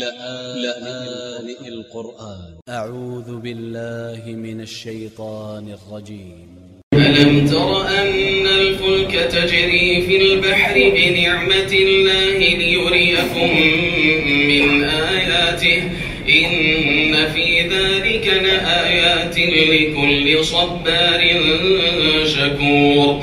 لآن القرآن. أ ع و ذ ب ا ل ل ه من ا ل ش ي ط ا ن ا ل ج ي م ألم تر أن الفلك تجري في البحر بنعمة الله ليريكم من آياته؟ إن في ذلك لآيات لكل صبار شكور.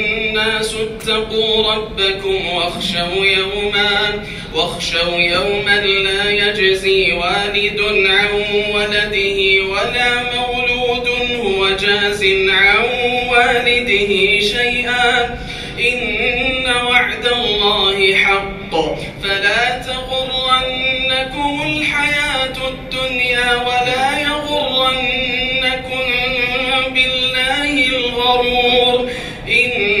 اتقوا ربكم واخشوا يوما واخشوا يوما لا يجزي والد عن ولده ولا مولود هو جاز عن والده شيئا. إن وعد الله حق. فلا تغرنكم الحياة الدنيا ولا يغرنكم بالله الغرور. إن